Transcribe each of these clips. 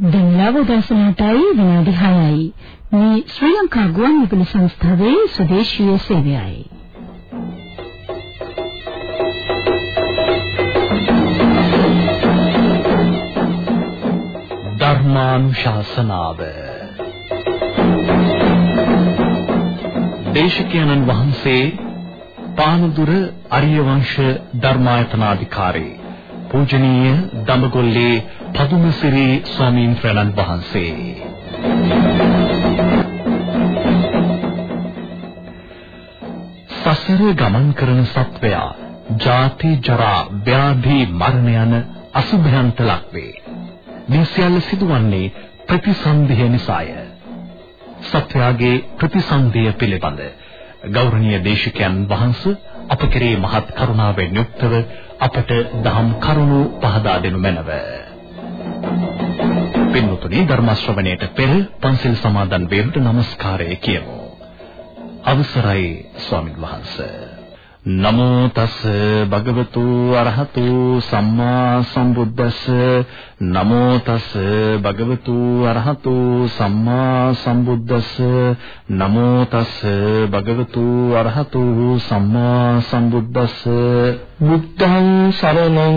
දිනලව දර්ශනයටයි විනාඩි 6යි. මේ ශ්‍රී ලංකා ගුවන්විදුලි සංස්ථාවේ ස්වදේශීය සේවයයි. ධර්මානුශාසනාව දේශකයන්න් වහන්සේ පානදුර අරියවංශ ධර්මායතනාධිකාරී පූජනීය දඹගොල්ලේ පදුමසිරි ස්වාමීන් වහන්සේ සසර ගමන් කරන සත්වයා ජාති ජරා ව්‍යාධි මරණ යන අසුභයන්ට ලක්වේ. මේ සියල්ල සිදුවන්නේ ප්‍රතිසන්දිය නිසාය. සත්‍යයේ ප්‍රතිසන්දිය පිළිබඳ ගෞරවනීය දේශකයන් වහන්සේ අප කෙරේ මහත් කරුණාවෙන් යුක්තව අපට දහම් කරුණු පහදා දෙනු මැනව. පින්වතුනි ධර්ම ශ්‍රවණයට පෙර පන්සිල් සමාදන් වීමට নমස්කාරය කියමු. අවසරයි ස්වාමින් වහන්සේ. නමෝ තස් භගවතු අරහතු සම්මා සම්බුද්දස්ස නමෝ තස් භගවතු අරහතු සම්මා සම්බුද්දස්ස නමෝ තස් භගවතු අරහතු සම්මා සම්බුද්දස්ස බුද්ධං සරණං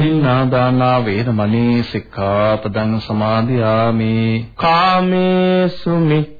අදින්නාදානා වේරමණී සික්ඛාපදං සමාදියාමි කාමේසු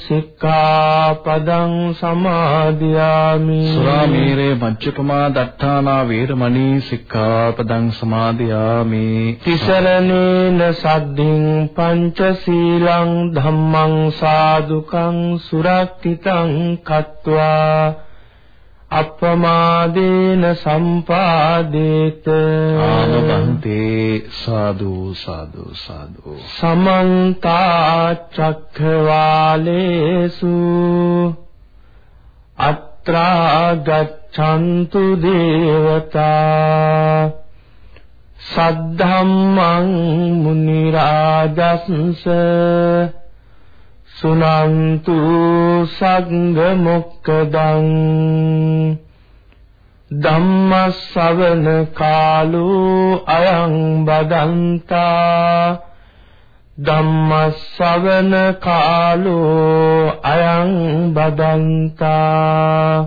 සික්ඛාපදං සමාදියාමි. සුරාමේරය මජ්ජපමා දත්තානා වේරමණී සික්ඛාපදං සමාදියාමි. තිසරණේන සද්ධින් පංචශීලං ධම්මං සාදුකං සුරක්ෂිතං කତ୍වා අප්‍රමාදේන සම්පාදේත ආනබන්තේ සාදු සාදු සාදු. සමන්ත චක්ඛවාලේසු අත්‍රා ගච්ඡන්තු දේවතා සද්ධම්මං මුනි රාජස්ස සුනන්තු සංඝ මොක්කදං ධම්ම ශ්‍රවණ කාලෝ අයං බදන්තා ධම්ම ශ්‍රවණ කාලෝ අයං බදන්තා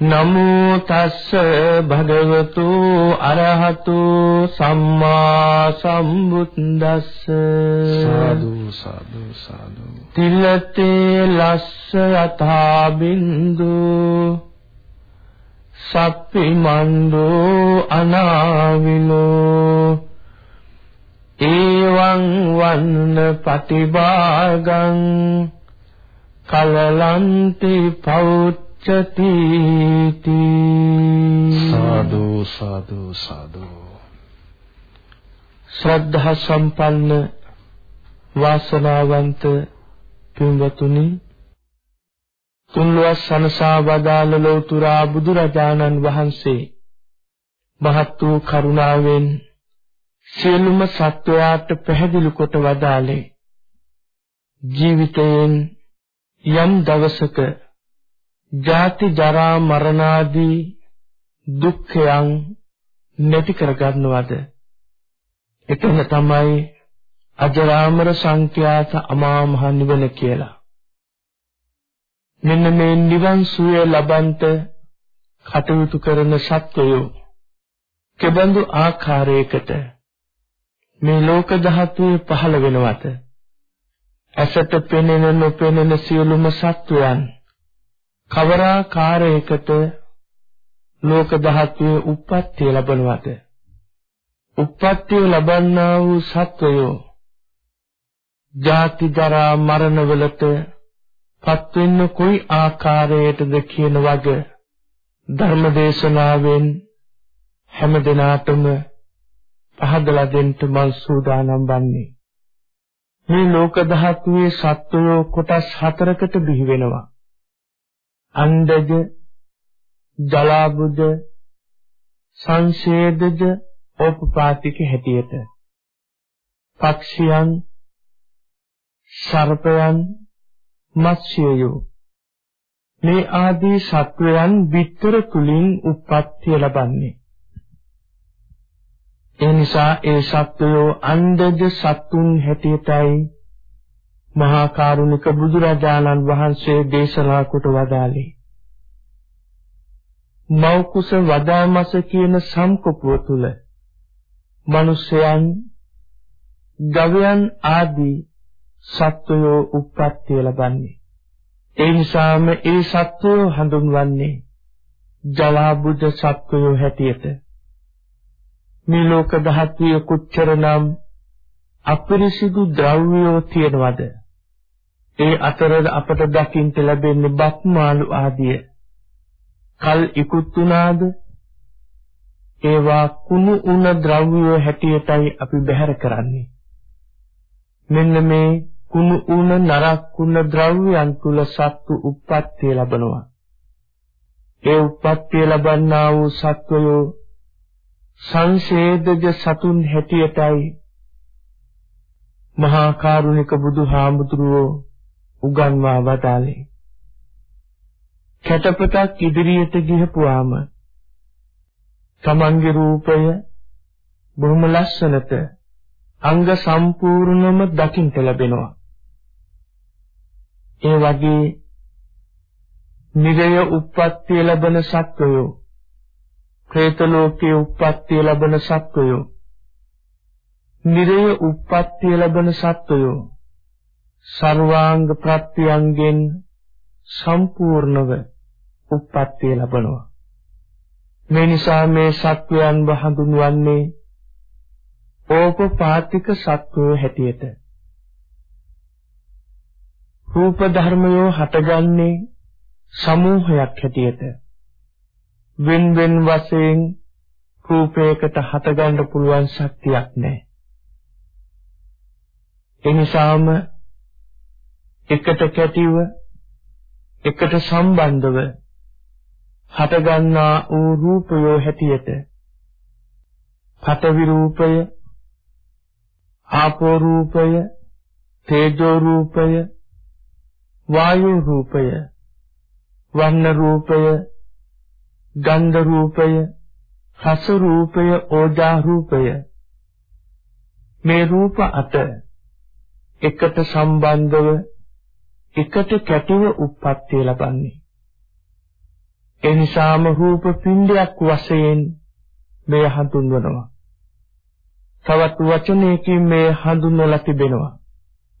නමෝ තස්ස භගවතු අරහතු සම්මා සම්බුද්දස්ස. සාදු සාදු සාදු. තිලතේ ලස්ස යථා බින්දු. සප්පි මන්දෝ අනාවිනෝ. ඒවං වන්න පටිභාගං. කලලන්ති පෞත් ගච්ඡති සාදු සාදු සාදු ශ්‍රද්ධා සම්පන්න වාසනාවන්ත පින්වතුනි තුන්වස් සනසා වදාළ ලෝතුරා බුදුරජාණන් වහන්සේ මහත් වූ කරුණාවෙන් සියලුම සත්වයාට පැහැදිලි කොට වදාළේ ජීවිතයෙන් යම් දවසක ජාති ජරා මරණ ආදී දුක්ඛයන් නැති කරගන්නවද? එතන තමයි අජරාමර සංඛ්‍යාත අමා මහ නිවන කියලා. මෙන්න මේ නිවන් සුවය ලබන්ට කටයුතු කරන සත්වයෝ කෙබඳු ආකාරයකට මේ ලෝක ධාතුවේ පහළ වෙනවද? ඇසට පෙනෙන නොපෙනෙන සියලුම සත්වයන් කවරාකාරයකට ලෝක ධාතුවේ උප්පත්තිය ලබනවද? උප්පත්තිය ලබන්නා වූ සත්වයෝ ජාති ජරා මරණ වලට පත් වෙන්න කොයි ආකාරයටද කියන වග ධර්මදේශනාවෙන් හැම දිනාටම පහදලා දෙන්න මං සූදානම් වන්නේ මේ ලෝක ධාතුවේ සත්වයෝ කොටස් හතරකට බිහි වෙනවා අණ්ඩජ ජලාබුද සංශේදජ ඕපපාතික හැටියට. පක්ෂියන් සර්පයන් මත්ස්‍යයෝ. මේ ආදී සත්වයන් විතර තුලින් උප්පත්ති ලබන්නේ. ඒ නිසා ඒ සත්වයෝ අන්ධජ සත්තුන් හැටියටයි මහා කරුණික බුදුරජාණන් වහන්සේ දේශනා කොට වදාළේ. මෞකුස වදාමස කියන සම්කපුව තුල මිනිසයන් ගවයන් ආදී සත්වයෝ උප්පත්තිය ලබන්නේ. ඒ නිසාම ඒ සත්වයෝ හඳුන්වන්නේ ජලාබුද සත්වයෝ හැටියට. මේ ලෝක ධාතුවේ කුච්චරනම් අපිරිසිදු ද්‍රව්‍යෝ තියෙනවද? ඒ අතර අපට දකින්ට ලැබෙන්නේ බක්මාළු ආදිය. කල් ඉක්ුත් වුණාද? ඒවා කුණු උණ ද්‍රව්‍ය හැටියටයි අපි බැහැර කරන්නේ. මෙන්න මේ කුණු උණ නරක් කුණ ද්‍රව්‍යයන් තුල සත්තු උප්පත්තිය ලබනවා. ඒ උප්පත්තිය ලබන්නා වූ සත්වයෝ සංශේදජ සතුන් හැටියටයි මහා කරුණික බුදුහාමුදුරුවෝ උගන්වා වදාළේ. කැටපතක් ඉදිරියට ගිහපුවාම තමන්ගේ රූපය බොහොම ලස්සනට අංග සම්පූර්ණම දකින්ට ලැබෙනවා. ඒ වගේ නිරය උප්පත්තිය ලැබෙන සත්වයෝ പ്രേත ලෝකයේ උප්පත්තිය ලැබෙන සත්වයෝ නිරය උප්පත්තිය ලැබෙන සත්වයෝ සර්වාංග ප්‍රත්‍යයන්ගෙන් සම්පූර්ණව උප්පත්තිය ලබනවා. මේ නිසා මේ සත්වයන් හඳුන්වන්නේ ඕපපාතික සත්වෝ හැටියට. රූප ධර්මයෝ හටගන්නේ සමූහයක් හැටියට. වෙන වෙන වශයෙන් රූපයකට හටගන්න පුළුවන් ශක්තියක් නැහැ. එනිසාම එකට කැටිව එකට සම්බන්ධව හටගන්නා වූ රූපයෝ හැටියට පඨවි රූපය ආපෝ රූපය තේජෝ රූපය වායු රූපය වර්ණ රූපය ගන්ධ රූපය රස රූපය ඕජා රූපය. මේ රූප අට එකට සම්බන්ධව එකට කැටිව උප්පත්තිය ලබන්නේ. ඒ නිසාම රූප පින්ඩයක් වශයෙන් මේ හඳුන්වනවා. තවත් වචනයකින් මේ හඳුන්වලා තිබෙනවා.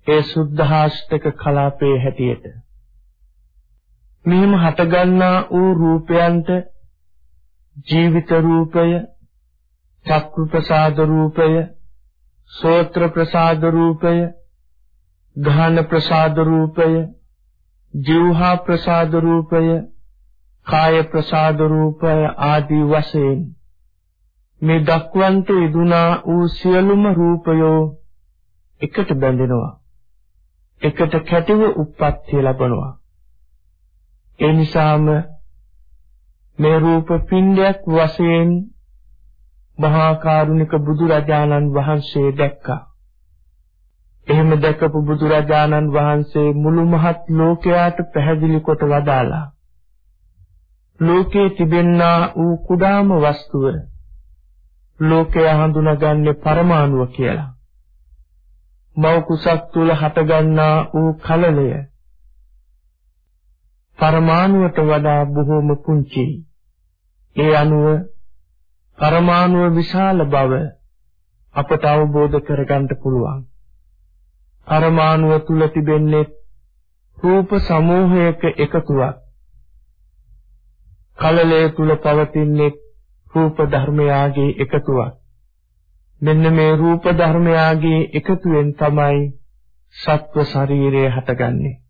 ඒ සුද්ධාෂ්ටක කලාපයේ හැටියට. මෙහිම හටගන්නා වූ රූපයන්ට ජීවිත රූපය චක්කු ප්‍රසාද රූපය සෝත්‍ර ප්‍රසාද රූපය ගාහන ප්‍රසාද රූපය જીවහා ප්‍රසාද රූපය කාය ප්‍රසාද රූපය ආදී වශයෙන් මේ දක්වන්ට යෙදුනා වූ සියලුම රූපයෝ එකට බැඳෙනවා එකට කැටිව උප්පත්තිය ලබනවා ඒ නිසාම මේ රූප පින්ඩයක් වශයෙන් මහා කරුණික බුදුරජාණන් වහන්සේ දැක්කා. එහෙම දැකපු බුදුරජාණන් වහන්සේ මුළු මහත් ලෝකයාට පැහැදිලි කොට වදාලා. ලෝකේ තිබෙන්නා වූ කුඩාම වස්තුව ලෝකය හඳුනාගන්නේ පරමාණුව කියලා. මව කුසක් තුල හටගන්නා වූ කලලය පරමාණුවට වඩා බොහෝම පුංචියි. ඒ අනුව පරමාණුව විශාල බව අපට අවබෝධ කරගන්න පුළුවන්. පරමාණුව තුල තිබෙන්නේ රූප සමූහයක එකතුවක්. කලලය තුල පවතින්නේ රූප ධර්මයාගේ එකතුවක්. මෙන්න මේ රූප ධර්මයාගේ එකතුවෙන් තමයි සත්ව ශරීරය හටගන්නේ.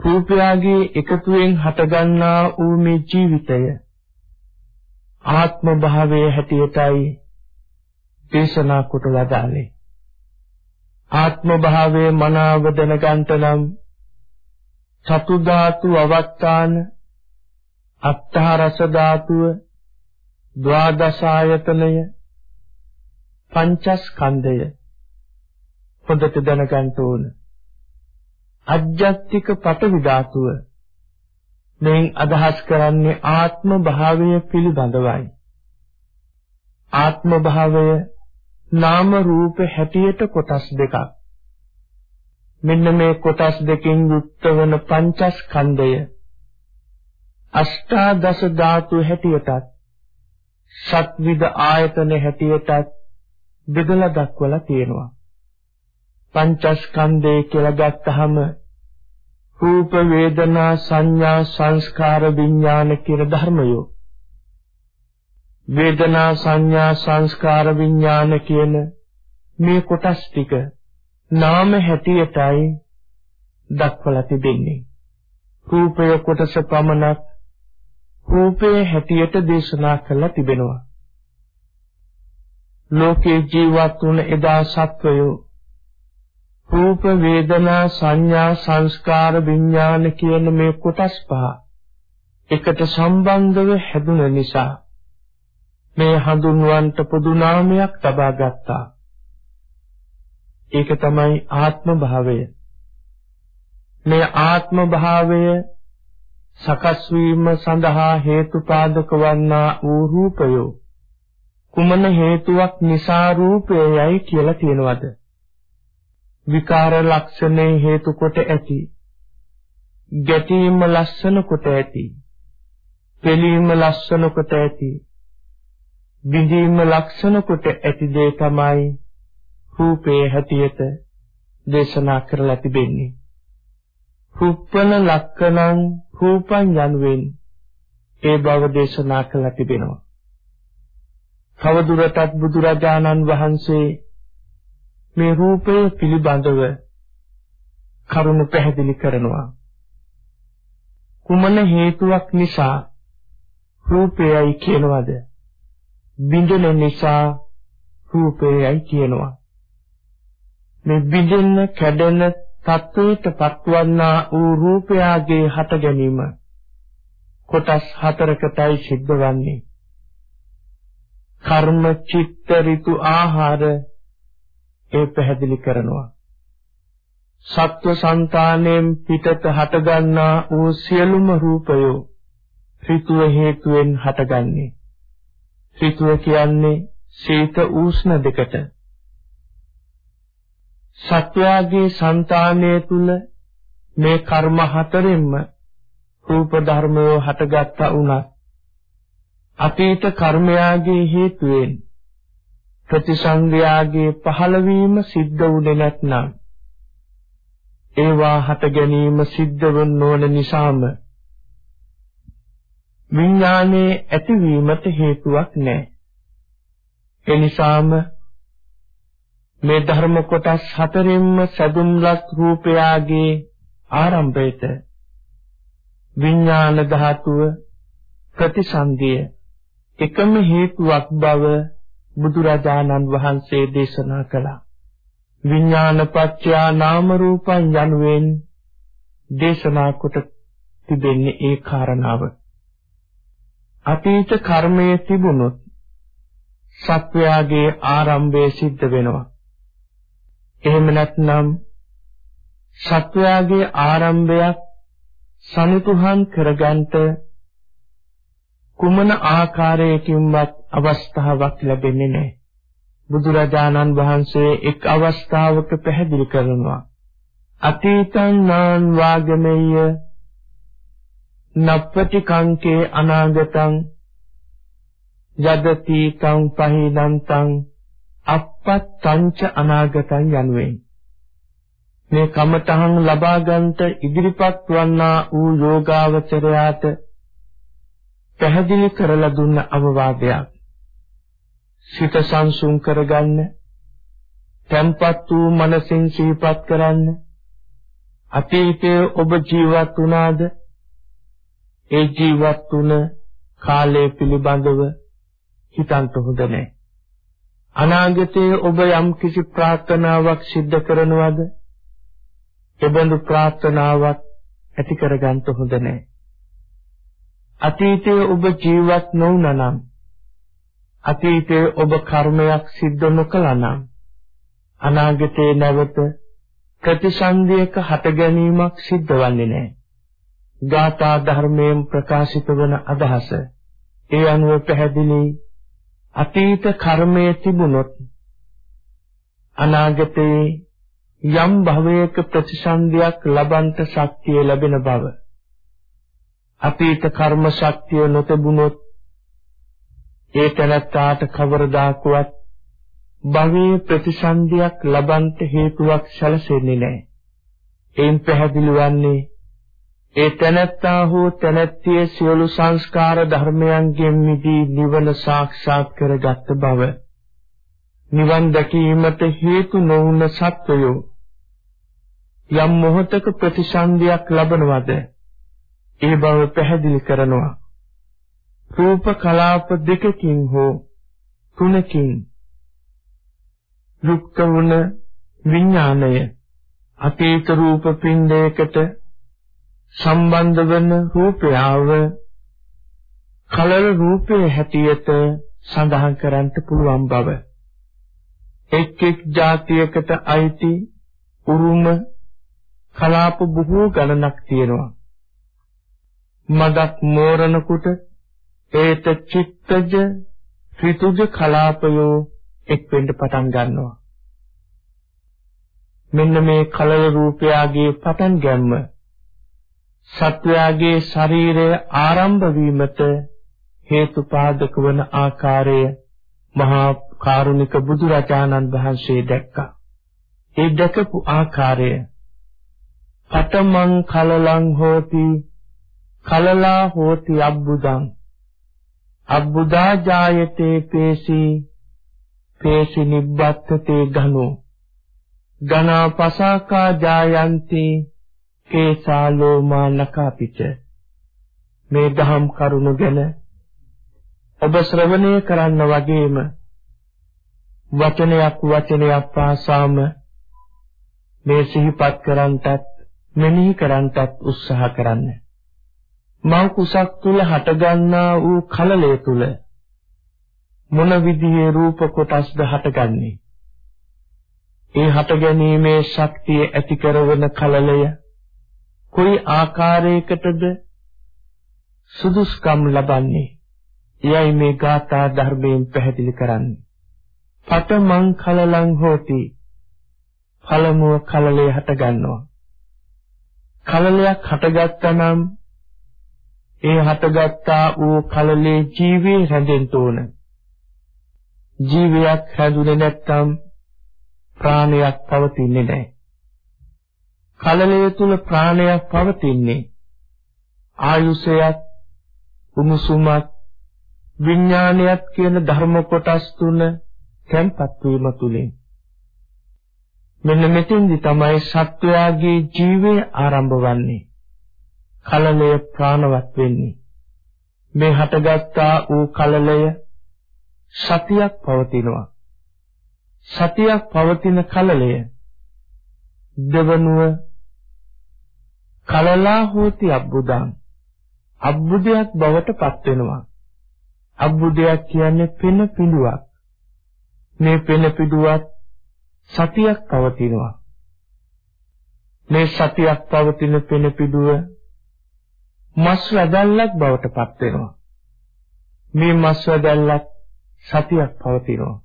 රූපයාගේ එකතුවෙන් හටගන්නා වූ මේ ජීවිතය ආත්ම භාවයේ හැටියටයි දේශනා කොට ලදාලේ ආත්ම භාවයේ මනාව දැනගන්ට නම් චතු ධාතු අවස්ථාන අත්හරස ධාතුව ද්වාදස ආයතනය පංචස්කන්ධය හොඳට දැනගන්න ඕන. අජ්ජත්තික පටවි ධාතුව. මෙයින් අදහස් කරන්නේ ආත්ම භාවය පිළිබඳවයි. ආත්ම භාවය නාම රූප හැටියට කොටස් දෙකක්. මෙන්න මේ කොටස් දෙකෙන් යුක්ත වන පංචස්කන්ධය. අෂ්ටාදශ ධාතු හැටියටත් සත්විද ආයතන හැටියටත් බෙදලා දක්වලා තියෙනවා. පංචස්කන්ධය කියලා ගත්තහම රූප වේදනා සංඥා සංස්කාර විඥාන කියන ධර්මයෝ වේදනා සංඥා සංස්කාර විඥාන කියන මේ කොටස් ටික නාම හැටියටයි දක්වලා තිබෙන්නේ. රූපය කොටස පමණක් රූපයේ හැටියට දේශනා කරලා තිබෙනවා. ලෝකේ ජීවත් වුණ එදා සත්වයෝ රූප වේදනා සංඥා සංස්කාර විඥාන කියන මේ කොටස් පහ එකට සම්බන්ධව හැදුන නිසා මේ හඳුන්වන්ට පොදු නාමයක් තබා ගත්තා. ඒක තමයි ආත්ම භාවය. මේ ආත්ම භාවය සකස් වීම සඳහා හේතුපාදක වන්නා වූ රූපය කුමන හේතුවක් නිසා රූපයයි කියලා කියනවද? විකාර ලක්ෂණේ හේතු කොට ඇති ගැටීම ලස්සන කොට ඇති පෙලීම ලස්සන කොට ඇති විඳීම ලක්ෂණ කොට ඇති දේ තමයි රූපේ හැටියට දේශනා කරලා තිබෙන්නේ. රුප්පන ලක්කණං රූපං යනුවෙන් ඒ බව දේශනා කරලා තිබෙනවා. තවදුරටත් බුදුරජාණන් වහන්සේ මේ රූපය පිළිබඳව කරුණ පැහැදිලි කරනවා. කුමන හේතුවක් නිසා රූපයයි කියනවද? බිඳෙන නිසා රූපයයි කියනවා. මේ බිඳෙන කැඩෙන තත්වයට පත්වන්නා වූ රූපයාගේ හට ගැනීම කොටස් හතරකටයි සිද්ධ වන්නේ. කර්ම චිත්ත ඍතු ආහාර ඒ පැහැදිලි කරනවා. සත්ව సంతාණයෙන් පිටත හටගන්නා වූ සියලුම රූපයෝ ඍතුව හේතුවෙන් හටගන්නේ. ඍතුව කියන්නේ සීත උෂ්ණ දෙකට. සත්‍යයේ సంతාණය තුල මේ කර්ම හතරෙන්ම රූප ධර්මයෝ හටගත්තා වුණා අතීත කර්මයාගේ හේතුවෙන් ප්‍රතිසංගයාගේ පහළවීම සිද්ධ වුණේ නැත්නම් ඒවා හට ගැනීම සිද්ධ වන්නෝන නිසාම විඥානයේ ඇතිවීමට හේතුවක් නැහැ. ඒ නිසාම මේ ධර්ම කොටස් හතරෙන්ම සදුම්ලත් රූපයාගේ ආරම්භයට විඥාන ධාතුව ප්‍රතිසන්දිය එකම හේතුවක් බව බුදුරජාණන් වහන්සේ දේශනා කළා. විඥානපත්‍ය නාම රූපං යනුවෙන් දේශනා කොට තිබෙන්නේ ඒ කාරණාව. අතීත කර්මයේ තිබුණොත් සත්වයාගේ ආරම්භය සිද්ධ වෙනවා. එහෙම නැත්නම් සත්වයාගේ ආරම්භයක් සනිතුහන් කරගන්නට කුමන ආකාරයකින්වත් අවස්ථාවක් ලැබෙන්නේ නැහැ. බුදුරජාණන් වහන්සේ එක් අවස්ථාවක පැහැදිලි කරනවා අතීතං නාන් වාගමෙය්‍ය නප්පටි කංකේ අනාගතං යදති තං පහිනන්තං අපත්තංච අනාගතං යනුවෙන්. මේ කමතහන් ලබා ගන්නට ඉදිරිපත් වන්නා වූ යෝගාවචරයාට පැහැදිලි කරලා දුන්න අවවාදයක්. සිත සංසුන් කරගන්න tempat වූ මනසින් සිහිපත් කරන්න අතීතයේ ඔබ ජීවත් වුණාද ඒ ජීවත් වුණ කාලය පිළිබඳව හිතන්ට හොඳ නැහැ. අනාගතයේ ඔබ යම් කිසි ප්‍රාර්ථනාවක් සිද්ධ කරනවද? එබඳු ප්‍රාර්ථනාවක් ඇති කරගන්න හොඳ නැහැ. අතීතයේ ඔබ ජීවත් නොවුණා නම් අතීතයේ ඔබ කර්මයක් සිද්ධ නොකළා නම් අනාගතයේ නැවත ප්‍රතිසන්දියක හට ගැනීමක් සිද්ධ වන්නේ නැහැ. ගාථා ධර්මයෙන් ප්‍රකාශිත වන අදහස ඒ අනුව පැහැදිලි අතීත කර්මයේ තිබුණොත් අනාගතයේ යම් භවයක ප්‍රතිසන්දියක් ලබන්ට ශක්තිය ලැබෙන බව අතීත කර්ම ශක්තිය නොතිබුණොත් ඒ තැනත්තාට කවරදාකවත් භවයේ ප්‍රතිසන්දියක් ලබන්ට හේතුවක් සැලසෙන්නේ නැහැ. එයින් පැහැදිලි වන්නේ ඒ තැනත්තා හෝ තැනැත්තිය සියලු සංස්කාර ධර්මයන්ගෙන් මිදී නිවන සාක්ෂාත් කරගත් බව. නිවන් දැකීමට හේතු නොවුන සත්වයෝ යම් මොහතක ප්‍රතිසන්දියක් ලබනවද? ඒ බව පැහැදිලි කරනවා. රූප කලාප දෙකකින් හෝ තුනකින්. යුක්ත වුණ විඥාණය. අතීත රූප පින්ඩයකට සම්බන්ධ වන රූපයව කලල රූපයේ හැටියට සඳහන් කරන්න පුළුවන් බව එක් එක් જાතියකට අයිති උරුම කලාප බොහෝ ගණනක් තියෙනවා මදක් මෝරණකුට ඒත චිත්තජ ඍතුජ කලාපයෝ එක් වෙන්න පටන් ගන්නවා. මෙන්න මේ කලල රූපයාගේ පටන් ගැනීම සත්වයාගේ ශරීරය ආරම්භ වීමට හේතුපාදක වන ආකාරය මහා කාරුණික බුදුරජාණන් වහන්සේ දැක්කා. ඒ දැකපු ආකාරය පතමං කලලං හෝති කලලා හෝති අබ්බුදං අබ්බුදා ජායතේ පේසි පේසි නිබ්බත්තේ ඝනෝ ඝනා පසාකා ජායන්ති කේසා ලෝමා ලකාපිච මේ දහම් කරුණු ගැන ඔබ ශ්‍රවණය කරන්න වගේම වචනයක් වචනයක් පාසාම මේ සිහිපත් කරන්ටත් මෙනෙහි කරන්ටත් උත්සාහ කරන්න. මව් කුසක් තුල හටගන්නා වූ කලලය තුල මොන විදිහේ රූප කොටස්ද හටගන්නේ ඒ හට ගැනීමේ ශක්තිය ඇති කරවන කලලය කොයි ආකාරයකටද සුදුස්කම් ලබන්නේ? එයයි මේ ගාථා ධර්මයෙන් පැහැදිලි කරන්නේ. පතමං කලලං හෝති. පළමුව කලලය හට ගන්නවා කලලයක් හටගත්තා නම් ඒ හටගත්තා වූ කලලේ ජීවේ රැඳෙන්න ඕන. ජීවයක් හැදුනේ නැත්නම් ප්‍රාණයක් පවතින්නේ නැහැ. කලලය තුල ප්‍රාණයක් පවතින්නේ ආයුෂයක් උණුසුමක් විඥානයක් කියන ධර්ම කොටස් තුන තැන්පත් වීම තුලින් මෙන්න මෙතෙන්දි තමයි සත්වයාගේ ජීවය ආරම්භ වන්නේ. කලලය ප්‍රාණවත් වෙන්නේ. මේ හටගත්තා වූ කලලය සතියක් පවතිනවා. සතියක් පවතින කලලය දෙවනුව කලලා හෝති අබ්බුදං අබ්බුදයක් බවට පත් වෙනවා. අබ්බුදයක් කියන්නේ පෙන පිඬුවක්. මේ පෙන පිඬුවත් සතියක් පවතිනවා. මේ සතියක් පවතින පෙන පිඬුව මස් වැදල්ලක් බවට පත් වෙනවා. මේ මස් වැදල්ලක් සතියක් පවතිනවා.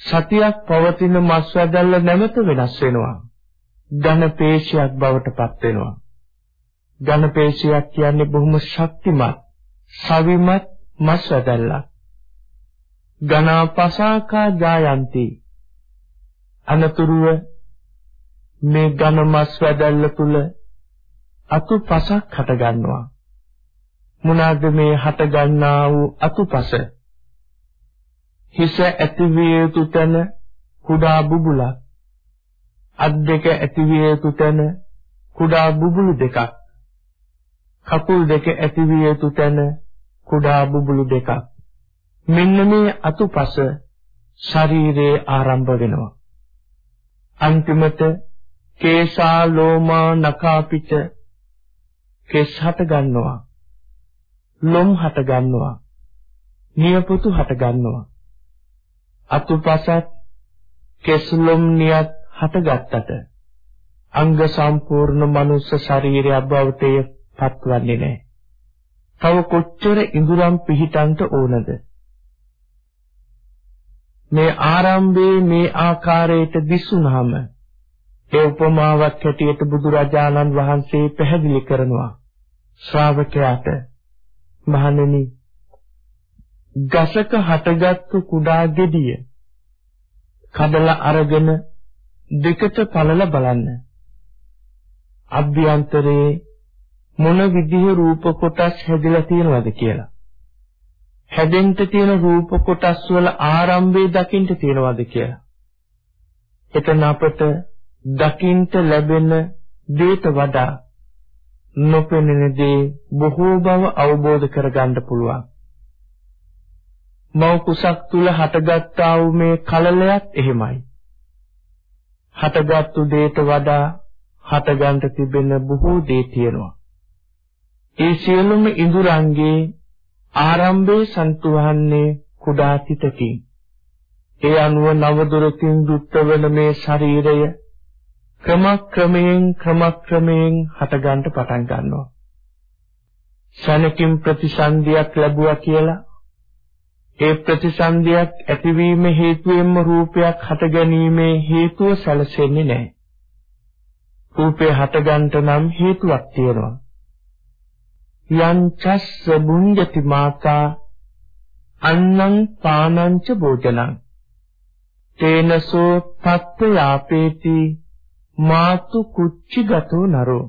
සතියක් පවතින මස් වැදල්ල නැවත වෙනස් වෙනවා. ඝන පේශියක් බවට පත් වෙනවා. ඝන පේශියක් කියන්නේ බොහොම ශක්තිමත්, සවිමත් මස් වැදල්ලක්. ඝනාපසාකා ජායන්ති. අනතුරුව මේ ඝන මස් වැදල්ල තුල අතුපසක් හට ගන්නවා. මොනවාද මේ හට ගන්නා වූ අතුපස? හිස ඇතිවිය යුතු තැන කුඩා බුබුලක් අත් දෙක ඇතිවිය යුතු තැන කුඩා බුබුලු දෙකක්. කකුල් දෙක ඇතිවිය යුතු තැන කුඩා බුබුලු දෙකක්. මෙන්න මේ අතුපස ශරීරයේ ආරම්භ වෙනවා. අන්තිමට කේසා ලෝමා නඛා පිට කෙස් හට ගන්නවා. ලොම් හට ගන්නවා. නියපොතු හට ගන්නවා. අතුපසත් කෙස්ලොම් නියත් හටගත්තට අංග සම්පූර්ණ මනුස්ස ශරීරය බවට පත්වන්නේ නැහැ. තව කොච්චර ඉඳුරම් පිහිටන්ට ඕනද? මේ ආරම්භයේ මේ ආකාරයට දිස්සුනහම ඒ උපමාවක් හැටියට බුදුරජාණන් වහන්සේ පැහැදිලි කරනවා ශ්‍රාවකයාට මහණෙනි ගසක හටගත්තු කුඩා ගෙඩිය කඩලා අරගෙන දෙකට පළල බලන්න. අභ්‍යන්තරයේ මොන විදිහේ රූප කොටස් හැදිලා තියෙනවද කියලා. හැදෙන්න තියෙන රූප කොටස් වල ආරම්භය දකින්න තියෙනවද කියලා. එතන අපට දකින්න ලැබෙන දේට වඩා නොපෙනෙන දේ බොහෝ බව අවබෝධ කරගන්න පුළුවන්. මව කුසක් තුල හටගත්තා වූ මේ කලලයක් එහෙමයි. හටගත්තු දේට වඩා හටගන්න තිබෙන බොහෝ දේ තියෙනවා. ඒ සියලුම ඉඳුරංගේ ආරම්භයේ සන්තුවන්නේ කුඩා තිතකින්. ඒ අනුව නවදොරකින් යුක්ත වන මේ ශරීරය ක්‍රමක්‍රමයෙන් ක්‍රමක්‍රමයෙන් හටගන්න පටන් ගන්නවා. ශනකින් ප්‍රතිසන්දියක් ලැබුවා කියලා ඒ ප්‍රතිසන්දියක් ඇතිවීම හේතුවෙන්ම රූපයක් හටගැනීමේ හේතුව සැලසෙන්නේ නැහැ. රූපේ හටගන්නට නම් හේතුවක් තියෙනවා. යං චස්ස බුඤ්ජති මාතා අන්නං පානංච භෝජනං තේනසෝ තත්ත්වයාපේති මාතු කුච්චිගතෝ නරෝ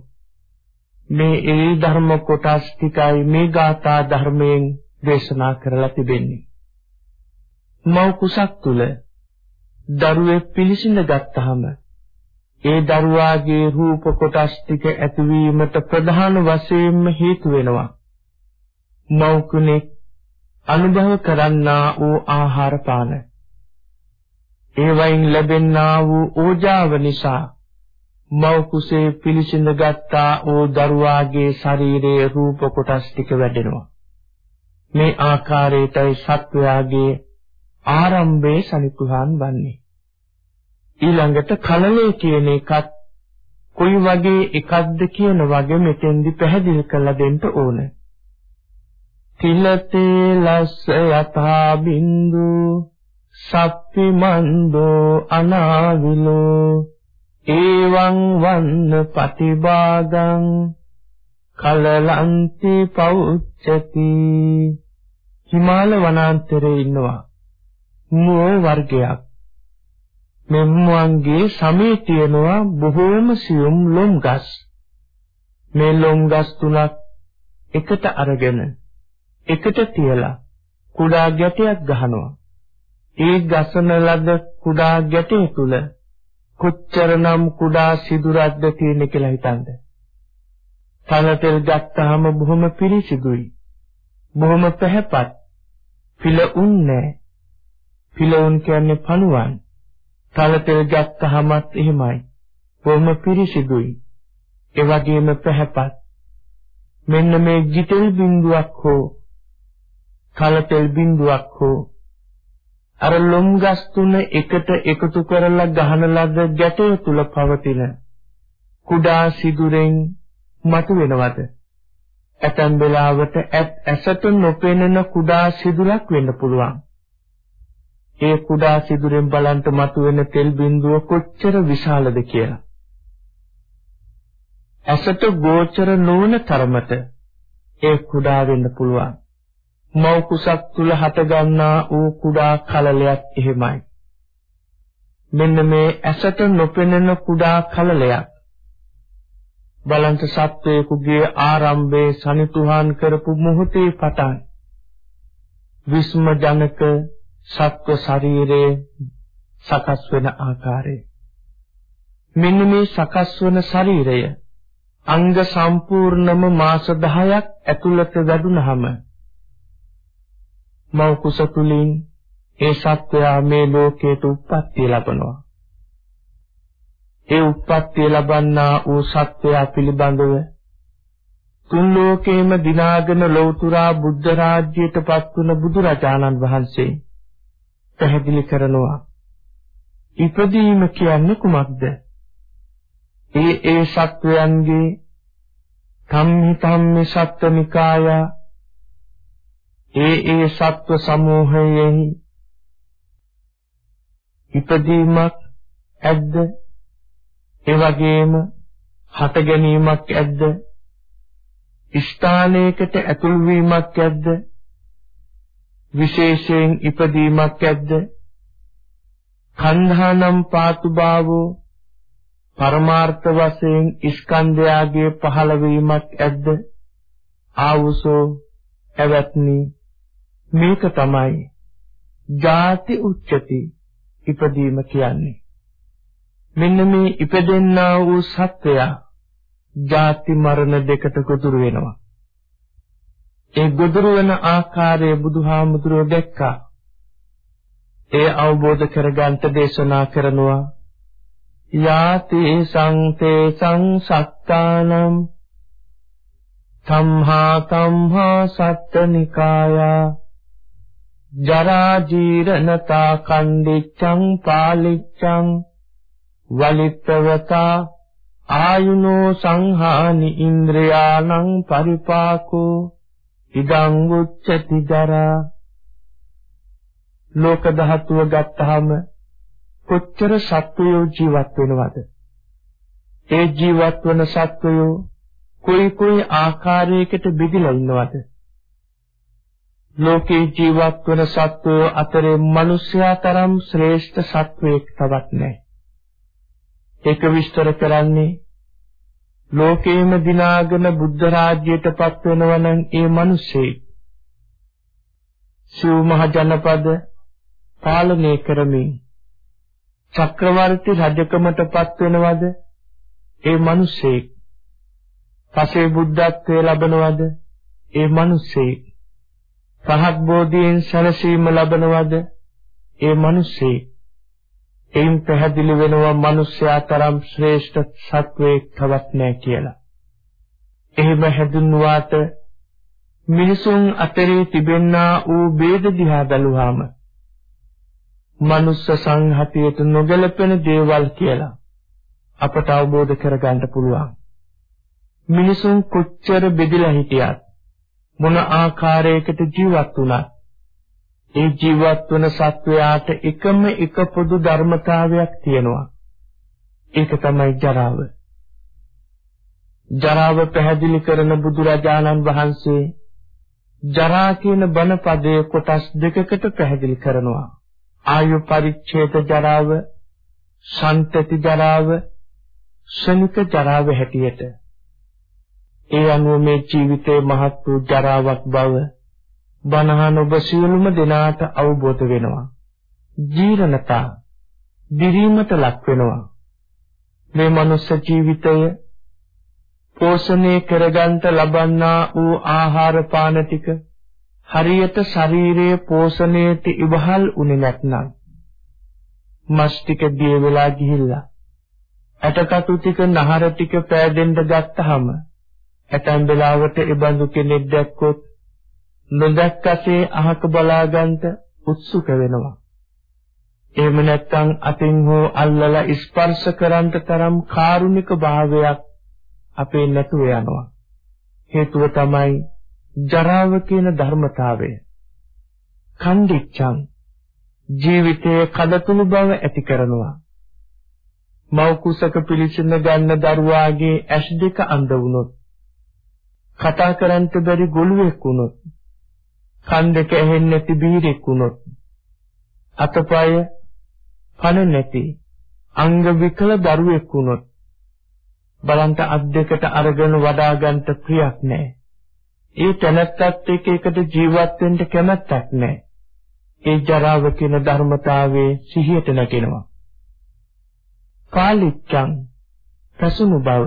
මේ ඒ ධර්ම කොටස් ටිකයි මේ ගාථා ධර්මයෙන් දේශනා කරලා තිබෙන්නේ මව් කුසක් තුල දරුවෙක් පිළිසිඳ ගත්තාම ඒ දරුවාගේ රූප කොටස් ටික ඇතිවීමට ප්‍රධාන වශයෙන්ම හේතු වෙනවා. මව් කෙනෙක් අනුභව කරන්නා වූ ආහාර පාන. ඒ වයින් ලැබෙන්නා වූ ඕජාව නිසා මව් කුසේ පිළිසිඳ ගත්තා වූ දරුවාගේ ශරීරයේ රූප කොටස් ටික වැඩෙනවා. මේ ආකාරයටයි සත්වයාගේ ආරම්භයේ සනිතුහන් වන්නේ. ඊළඟට කලලේ කියන එකත් කොයි වගේ එකක්ද කියන වගේ මෙතෙන්දි පැහැදිලි කරලා දෙන්න ඕන. තිලතේ ලස්ස යථා බින්දු සප්පි මන්දෝ අනාවිලෝ ඒවං වන්න පටිභාගං කලලන්ති පෞච්චති හිමාල වනාන්තරයේ ඉන්නවා මුව වර්ගයක් මෙම්මුවන්ගේ සමේ තියෙනවා බොහෝම සියුම් ලොම්ගස් මේ ලොම්ගස් තුනක් එකට අරගෙන එකට තියලා කුඩා ගැටයක් ගහනවා ඒ ගසන ලද කුඩා ගැටේ තුල කොච්චරනම් කුඩා සිදුරක්ද තියෙන කියලා හිතන්න. තනතෙල් ගත්තාම බොහොම පිරිසිදුයි. බොහොම පැහැපත්. පිලුන් නැහැ. පිලුන් කියන්නේ පණුවන්. තනතෙල් ගත්තාමත් එහෙමයි. බොහොම පිරිසිදුයි. ඒ වගේම පැහැපත්. මෙන්න මේ ගිතෙල් බිඳුවක් හෝ කලතෙල් බිඳුවක් හෝ අර ලොම්ගස් තුන එකට එකතු කරලා ගහන ලද ගැටය තුල පවතින කුඩා සිදුරෙන් මතු වෙනවද ඇතැම් වෙලාවට ඇසට නොපෙනෙන කුඩා සිදුරක් වෙන්න පුළුවන් ඒ කුඩා සිදුරෙන් බලන්ට මතුවෙන තෙල් බිඳුව කොච්චර විශාලද කියලා. ඇසට ගෝචර නොවන තරමට ඒ කුඩා වෙන්න පුළුවන්. මව් කුසක් තුල හට ගන්නා ඌ කුඩා කලලයක් එහෙමයි. මෙන්න මේ ඇසට නොපෙනෙන කුඩා කලලයක්. බලන්ත සත්වයේකුගේ ආරම්භයේ සනිතුහන් කරපු මොහොතේ පටන් විස්ම ජනක සත්ව ශරීරයේ සකස් වෙන ආකාරය මෙන්න මේ සකස් වන ශරීරය අංග සම්පූර්ණම මාස 10ක් ඇතුළත වැඩුණාම මව කුස තුලින් ඒ සත්වයා මේ ලෝකයට උප්පත්තිය ලබනවා. ඒ උප්පත්තිය ලබන්නා වූ සත්වයා පිළිබඳව තුන් ලෝකේම දිනාගෙන ලෞතුරා බුද්ධ රාජ්‍යයට පත් වුණ බුදුරජාණන් වහන්සේ පැහැදිලි කරනවා. ඉපදීම කියන්නේ කුමක්ද? ඒ ඒ සත්වයන්ගේ ධම්මි ධම්මි සත්ත්වනිකායා ඒ ඒ සත්ව සමූහයෙහි ඉපදීමක් ඇද්ද ඒ වගේම හට ගැනීමක් ඇද්ද ස්ථානයකට ඇතුල් වීමක් ඇද්ද විශේෂයෙන් ඉපදීමක් ඇද්ද? කන්ධානම් පාතුභාවෝ පරමාර්ථ වශයෙන් ස්කන්ධයාගේ පහළවීමක් ඇද්ද? ආවුසෝ එවත්නි මේක තමයි ජාති උච්චති ඉපදීම කියන්නේ. මෙන්න මේ ඉපදෙන්නා වූ සත්වයා ජාති මරණ දෙකට ගොදුරු වෙනවා. ඒ ගොදුරු වෙන ආකාරය බුදුහාමුදුරුවෝ දැක්කා. ඒ අවබෝධ කරගන්ට දේශනා කරනවා. යාති සංතේ සංසත්තානම් සම්හා සම්හා සත්තනිකායා ජරා ජීරණතා කණ්ඩිච්ඡං පාලිච්ඡං වලිත්තවතා ආයුනෝ සංහානි ඉන්ද්‍රයාණං පරිපාකෝ ඉදං උච්චති ජරා ලෝක ධාතුව ගත්තාම කොච්චර සත්වයෝ ජීවත් වෙනවද? ඒ ජීවත් වන සත්වයෝ කොයි කොයි ආකාරයකට බෙදලා ඉන්නවද? ලෝකේ ජීවත් වන සත්වෝ අතරේ මිනිසයා තරම් ශ්‍රේෂ්ඨ සත්වයක් තවත් නැහැ. ඒක විස්තර කරන්නේ ලෝකේම දිනාගෙන බුද්ධ රාජ්‍යයටපත් වෙනවා නම් ඒ මිනිස්සේ සිව් මහ ජනපද පාලනය කරමින් චක්‍රවර්ති රජකමටපත් වෙනවද? ඒ මිනිස්සේ පසේ බුද්ධත්වයේ ලබනවද? ඒ මිනිස්සේ පහත් බෝධියෙන් සැලසීම ලබනවද? ඒ මිනිස්සේ එයින් පැහැදිලි වෙනවා මිනිස්යා තරම් ශ්‍රේෂ්ඨ සත්වයක් තවත් නැහැ කියලා. එහෙම හැදුණුවාට මිනිසුන් අතරේ තිබෙන්නා වූ ભેද දිහා බැලුවාම මනුස්ස සංහතියට නොගැලපෙන දේවල් කියලා අපට අවබෝධ කරගන්න පුළුවන්. මිනිසුන් කොච්චර බෙදලා හිටියත් මොන ආකාරයකට ජීවත් වුණත් ඒ ජීවත් වන සත්වයාට එකම එක පොදු ධර්මතාවයක් තියෙනවා. ඒක තමයි ජරාව. ජරාව පැහැදිලි කරන බුදුරජාණන් වහන්සේ ජරා කියන බණ පදයේ කොටස් දෙකකට පැහැදිලි කරනවා. ආයු පරිච්ඡේද ජරාව, සන්තති ජරාව, ශනික ජරාව හැටියට. ඒ අනුව මේ ජීවිතේ මහත් වූ ජරාවක් බව බණහන ඔබ සියලුම දෙනාට අවබෝධ වෙනවා. ජීරණතා දිරීමට ලක් වෙනවා. මේ මනුස්ස ජීවිතය පෝෂණය කරගන්ට ලබන්නා වූ ආහාර පාන ටික හරියට ශරීරයේ පෝෂණයට ඉවහල් උනේ නැත්නම් මස් ටික දිය වෙලා ගිහිල්ලා ඇටකටු ටික නහර ටික පෑදෙන්න ගත්තාම ඇතැම් වෙලාවට ඒ බඳු කෙනෙක් දැක්කොත් නොදැක්කසේ අහක බලාගන්ට උත්සුක වෙනවා. එහෙම නැත්නම් අතින් හෝ අල්ලලා ස්පර්ශ කරන්ට තරම් කාරුණික භාවයක් අපේ නැතුව යනවා. හේතුව තමයි ජරාව කියන ධර්මතාවය. කණ්ඩිච්ඡං ජීවිතයේ කඩතුළු බව ඇති කරනවා. මව් කුසක පිළිසින ගන්න දරුවාගේ ඇස් දෙක අඳ වුණොත් කතා කරන්න බැරි ගොළුෙක් වුණොත් කන් දෙක ඇහෙන්නේ නැති බීරෙක් වුණොත් අතපය පණ නැති අංග විකල දරුවෙක් වුණොත් බලන්ට අත් දෙකට අරගෙන වඩා ගන්නට ප්‍රියක් නැහැ. ඒ තැනත්තත් එක්ක එකට ජීවත් වෙන්න කැමැත්තක් නැහැ. ඒ ජරාව කියන ධර්මතාවයේ සිහියට නැගෙනවා. කාලිච්ඡං ප්‍රසුණු බව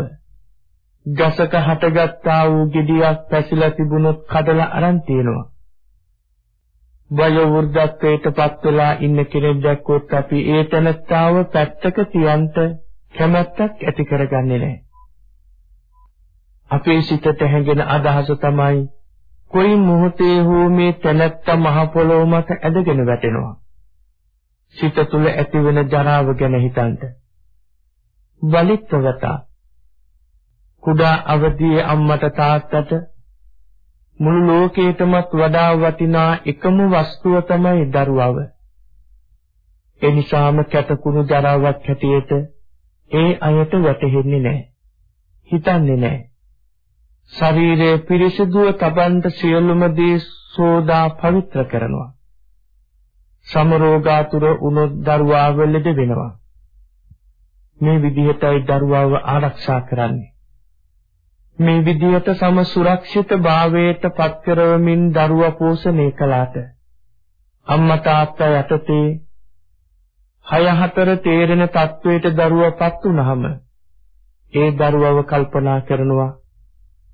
ගසක හටගත්තා වූ gediyak පැසිලා තිබුණොත් කඩලා අරන් තියෙනවා. වයෝ වෘද්ධත්වයටපත් වෙලා ඉන්න කෙනෙක් දැක්කොත් අපි ඒ තැනත්තාව පැත්තක තියන්ට කැමැත්තක් ඇති කරගන්නේ නැහැ. අපේ සිතට හැඟෙන අදහස තමයි කොයි මොහොතේ හෝ මේ තැනත්තා මහ පොළොව මත ඇදගෙන වැටෙනවා. සිත තුළ ඇතිවෙන ජරාව ගැන හිතන්න. බලිත්වතා කුඩා අවදියේ අම්මට තාත්තට මුළු ලෝකේටමත් වඩා වටිනා එකම වස්තුව තමයි දරුවව. ඒ නිසාම කැටකුණු ජරාවක් හැටියට ඒ අයට වැටහෙන්නේ නැහැ. හිතන්නේ නැහැ. ශරීරයේ පිරිසිදුව තබන්ට සියලුම දේ සෝදා පවිත්‍ර කරනවා. සමරෝගාතුර වුණොත් දරුවාව ලෙඩ වෙනවා. මේ විදිහටයි දරුවාව ආරක්ෂා කරන්නේ. මේ විදිහට සම සුරක්ෂිත භාවයට පත් කරවමින් දරුවා පෝෂණය කළාට අම්මා තාත්තා යටතේ හය හතර තේරෙන තත්වයට දරුවාපත් වුනහම ඒ දරුවව කල්පනා කරනවා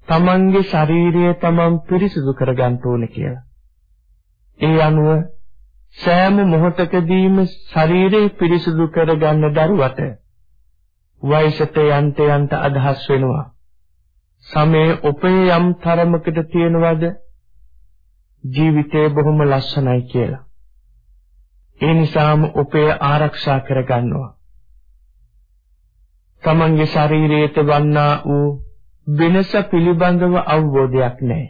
තමන්ගේ ශරීරය තමන් පිරිසිදු කරගන්න ඕනේ කියලා. ඒ අනුව සෑම මොහොතකදීම ශරීරය පිරිසිදු කරගන්න දරුවට වයසට යන්ට යන්ට අදහස් වෙනවා. සමේ උපේ යම් තරමකට තියනවද ජීවිතේ බොහොම ලස්සනයි කියලා. ඒ නිසාම උපේ ආරක්ෂා කරගන්නවා. තමන්ගේ ශරීරයට වන්නා වූ වෙනස පිළිබඳව අවබෝධයක් නැහැ.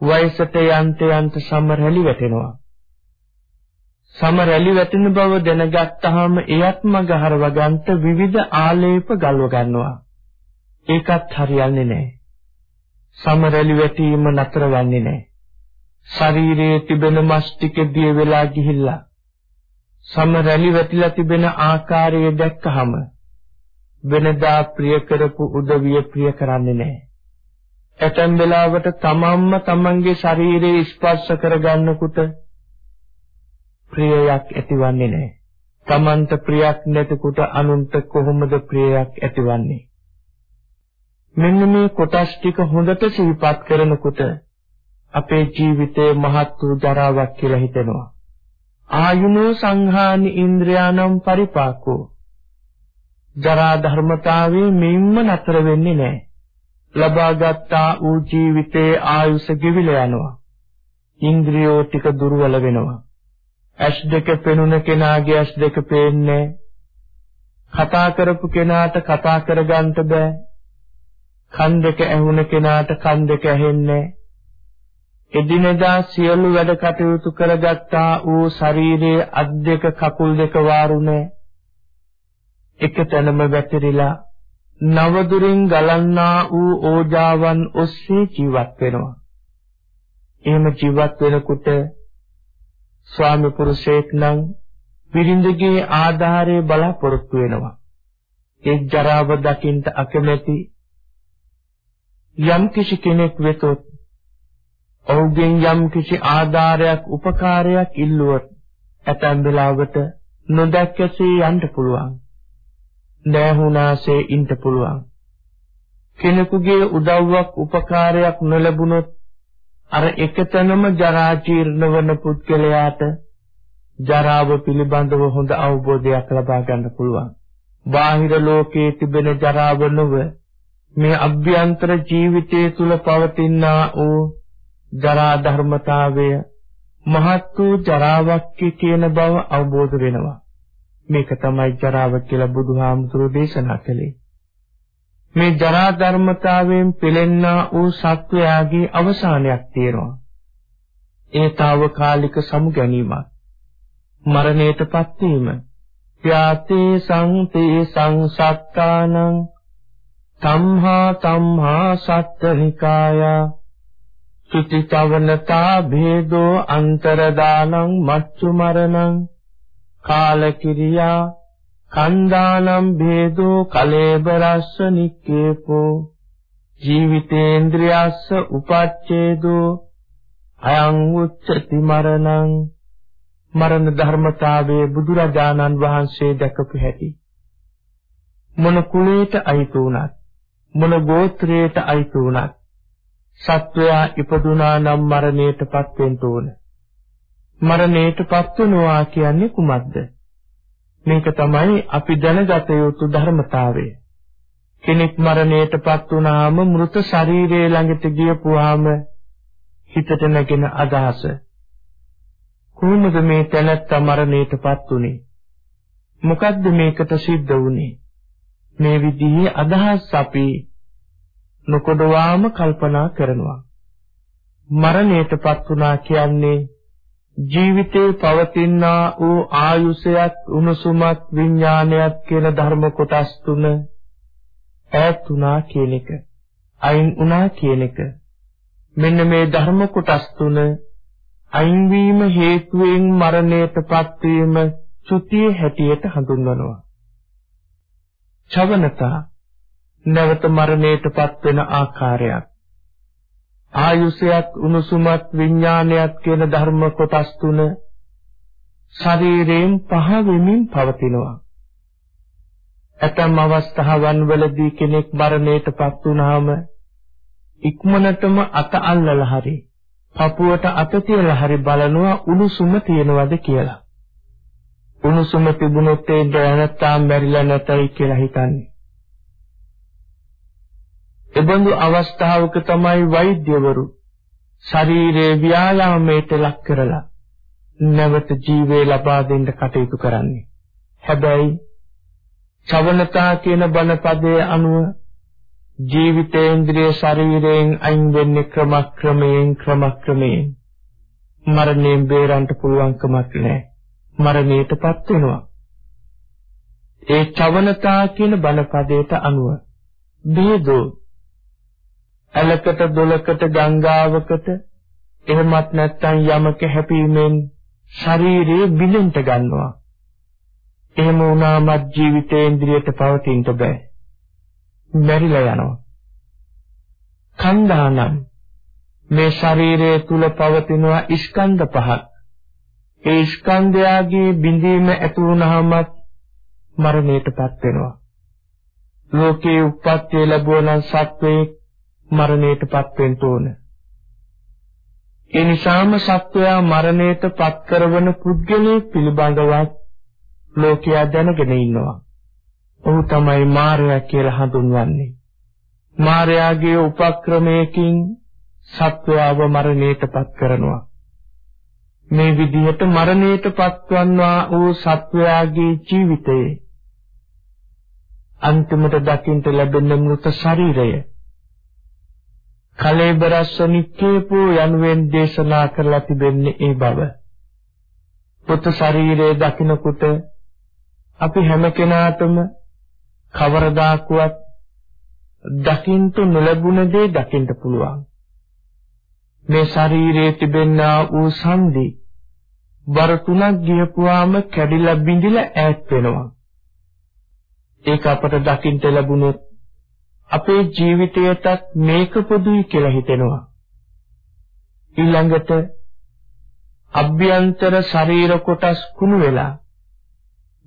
වයසට යන්ත යන්ත සම රැලි වැටෙනවා. සම රැලි වැටෙන බව දැනගත්තාම එයත් මග හරව ගන්නට විවිධ ආලේප ගලව ගන්නවා. ඒකත් හරියන්නේ නැහැ. සම රැලි වැටීම නතර වෙන්නේ නැහැ. ශරීරයේ තිබෙන මස් ටික දිය වෙලා ගිහිල්ලා සම රැලි වැටිලා තිබෙන ආකාරය දැක්කහම වෙනදා ප්‍රිය කරපු උදවිය ප්‍රිය කරන්නේ නැහැ. ඇතැම් වෙලාවට තමන්ම තමන්ගේ ශරීරයේ ස්පර්ශ කරගන්නකොට ප්‍රියයක් ඇතිවන්නේ නැහැ. තමන්ට ප්‍රියක් නැතකොට අනුන්ට කොහොමද ප්‍රියයක් ඇතිවන්නේ? මෙන්න මේ කොටස් ටික හොඳට සිහිපත් කරනකොට අපේ ජීවිතේ මහත් වූ ජරාවක් කියලා හිතෙනවා. ආයුනෝ සංහානි ඉන්ද්‍රයානම් පරිපාකෝ ජරා ධර්මතාවයේ මෙින්ම නතර වෙන්නේ නැහැ. ලබාගත්තා වූ ජීවිතයේ ආයුෂ ගෙවිල යනවා. ඉන්ද්‍රියෝ ටික දුර්වල වෙනවා. ඇස් දෙක පෙනුන කෙනාගේ ඇස් දෙක පේන්නේ කතා කරපු කෙනාට කතා කරගන්න බෑ. කන් දෙක ඇහුන කෙනාට කන් දෙක ඇහෙන්නේ එදිනදා සියලු වැඩ කටයුතු කරගත්තා වූ ශරීරයේ අත් දෙක කකුල් දෙක වාරුනේ එක තැනම වැතිරිලා නවදුරින් ගලන්නා වූ ඕජාවන් ඔස්සේ ජීවත් වෙනවා. එහෙම ජීවත් වෙනකොට ස්වාමි පුරුෂයෙක් නම් විරිඳගේ ආධාරයේ බලාපොරොත්තු වෙනවා. ඒ ජරාව දකින්න අකමැති යම් කිසි කෙනෙක් වෙතොත් ඔහුගෙන් යම් කිසි ආධාරයක් උපකාරයක් ඉල්ලුවොත් ඇතැම් වෙලාවට නොදැක්කසේ යන්න පුළුවන්. නැහුණාසේ ඉන්න පුළුවන්. කෙනෙකුගේ උදව්වක් උපකාරයක් නොලැබුණොත් අර එකතැනම ජරා ජීර්ණ වන පුද්ගලයාට ජරාව පිළිබඳව හොඳ අවබෝධයක් ලබා ගන්න පුළුවන්. බාහිර ලෝකයේ තිබෙන ජරාව නොව මේ අභ්‍යන්තර ජීවිතයේ තුල පවතිනා වූ ජරා ධර්මතාවය මහත් වූ ජරාවක් කියන බව අවබෝධ වෙනවා. මේක තමයි ජරාව කියලා බුදුහාමුදුරෝ දේශනා කළේ. මේ ජරා ධර්මතාවයෙන් පෙළෙන්නා වූ සත්වයාගේ අවසානයක් තියෙනවා. ඒ తాවකාලික සමුගැනීමක්. මරණයටපත් වීම. ත්‍යාතේ සංතේ සංසත්තානං තම්හා තම්හා සත්තනිකාය සුතිචවනතා භේදෝ අන්තරදානං මච්චු මරණං කාලකිරියා කන්දානම් භේදෝ කලේබරස්ස නික්කේපෝ. ජීවිතේන්ද්‍රයස්ස උපච්ඡේදෝ අයං උච්චති මරණං. මරණ ධර්මතාවයේ බුදුරජාණන් වහන්සේ දැකපු හැටි. මොන කුලයට අයිති වුණත් මොන ගෝත්‍රයට අයිති වුණත් සත්වයා ඉපදුනා නම් මරණයටපත් වෙන්න ඕන මරණයටපත් වෙනවා කියන්නේ කුමක්ද? මේක තමයි අපි දැනගත යුතු ධර්මතාවය. කෙනෙක් මරණයටපත් වුණාම මෘත ශරීරයේ ළඟට ගියපුවාම හිතට නැගෙන අදහස කොහොමද මේ තැනත්තා මරණයටපත් උනේ? මොකද්ද මේකට සිද්ධ වුනේ? මේ විදිහේ අදහස් අපි නොකොඩවාම කල්පනා කරනවා. මරණයටපත් වුණා කියන්නේ ජීවිතේ පවතිනා වූ ආයුෂයත් උණුසුමත් විඥානයත් කියන ධර්ම කොටස් තුන ඈත් වුණා කියන එක අයින් වුණා කියන එක මෙන්න මේ ධර්ම කොටස් තුන අයින් වීම හේතුවෙන් මරණයටපත් වීම චුතිය හැටියට හඳුන්වනවා චවනතා නැවත මරණයටපත් වෙන ආකාරයක් ආයුෂයත් උණුසුමත් විඥානයත් කියන ධර්ම කොටස් තුන ශරීරයෙන් පහ වෙමින් පවතිනවා. ඇතම් අවස්ථාවන් වලදී කෙනෙක් මරණයටපත් වුනහම ඉක්මනටම අත අල්ලලා හරි පපුවට අත තියලා හරි බලනවා උණුසුම තියෙනවද කියලා. උණුසුම තිබුණොත් ඒ දැනත්තා මැරිලා නැතයි කියලා හිතන්නේ. එබඳු අවස්ථාවක තමයි වෛද්‍යවරු ශරීරයේ ව්‍යායාමයට ලක් කරලා නැවත ජීවේ ලබා දෙන්න කටයුතු කරන්නේ. හැබැයි චවනතා කියන බණ පදයේ අනුව ජීවිතේන්ද්‍රිය ශරීරයෙන් අයින් වෙන්නේ ක්‍රමක්‍රමයෙන් ක්‍රමක්‍රමයෙන් මරණයෙන් බේරන්න පුළුවන් කමක් නැහැ. මරණයටපත් වෙනවා. ඒ චවනතා කියන බණ පදයට අනුව බේදෝ ඇලකට දොලකට ගංගාවකට එහෙමත් නැත්නම් යමක හැපීමෙන් ශරීරයේ බිඳෙන්න ගන්නවා. එහෙම වුණාම ජීවිතේන්ද්‍රියට පවතින්න බෑ. මැරිලා යනවා. කන්දානම් මේ ශරීරයේ තුල පවතින ස්කන්ධ පහක්. ඒ ස්කන්ධයගේ බිඳීම ඇති වුණාම මරණයටපත් වෙනවා. ලෝකේ උප්පත්ති ලැබුණ සත්වයේ මරණයටපත් වෙන්න ඕන. ඒ නිසාම සත්වයා මරණයටපත් කරවන පුද්ගලයෙක් පිළිබඳවත් ලෝකයා දැනගෙන ඉන්නවා. ඔහු තමයි මාරයා කියලා හඳුන්වන්නේ. මායාගේ උපක්‍රමයකින් සත්වයාව මරණයටපත් කරනවා. මේ විදිහට මරණයටපත් වන්නා වූ සත්වයාගේ ජීවිතයේ අන්තිමට දකින්ට ලැබෙන මృత ශරීරය කලෙබරස්ස නික්කේපෝ යනුවෙන් දේශනා කරලා තිබෙන්නේ ඒ බව. පුත ශරීරයේ දකින්නකොට අපි හැම කෙනාටම කවරදාකුවත් දකින්ට නොලැබුණ දේ දකින්න පුළුවන්. මේ ශරීරයේ තිබෙනා වූ සංදි වර තුනක් ගියපුවාම කැඩිලා බිඳිලා ඈත් වෙනවා. ඒක අපට දකින්න ලැබුණොත් අපේ ජීවිතයටත් මේක පොදුයි කියලා හිතෙනවා. ඊළඟට අභ්‍යන්තර ශරීර කොටස් කුණු වෙලා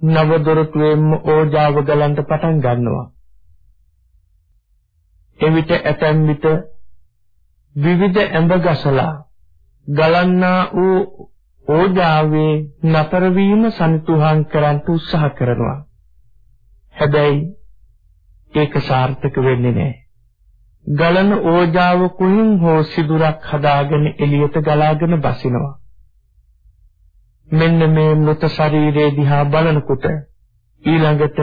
නව දොරටුවෙන්ම ඕජාව ගලන්ට පටන් ගන්නවා. එවිට ඇතැම් විට විවිධ ඇඹ ගසලා ගලන්නා වූ ඕජාවේ නතර වීම සන්තුහන් කරන්න උත්සාහ කරනවා. හැබැයි ඒක සාර්ථක වෙන්නේ නැහැ. ගලන ඕජාව කුලින් හෝ සිදුරක් හදාගෙන එළියට ගලාගෙන බසිනවා. මෙන්න මේ මృత ශරීරයේ දිහා බලනකොට ඊළඟට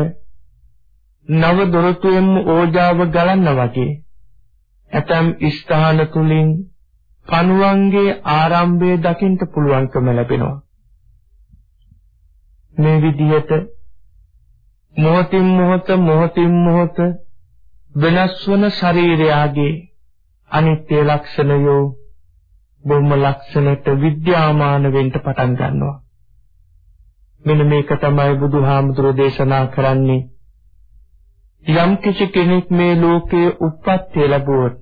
නව දොරටුවෙන්ම ඕජාව ගලන්න වගේ ඇතම් ස්ථාන තුලින් පණුවන්ගේ ආරම්භය දකින්න පුළුවන්කම ලැබෙනවා. මේ විදිහට මොහොතින් මොහොත මොහොතින් මොහොත වෙනස් වන ශරීරයගේ අනිත්‍ය ලක්ෂණයෝ බොම්ම ලක්ෂණයට විද්‍යාමාන වෙන්න පටන් ගන්නවා. මෙන්න මේක තමයි බුදුහාමුදුරෝ දේශනා කරන්නේ. යම් කිසි කෙනෙක් මේ ලෝකයේ උප්පත්තිය ලැබුවොත්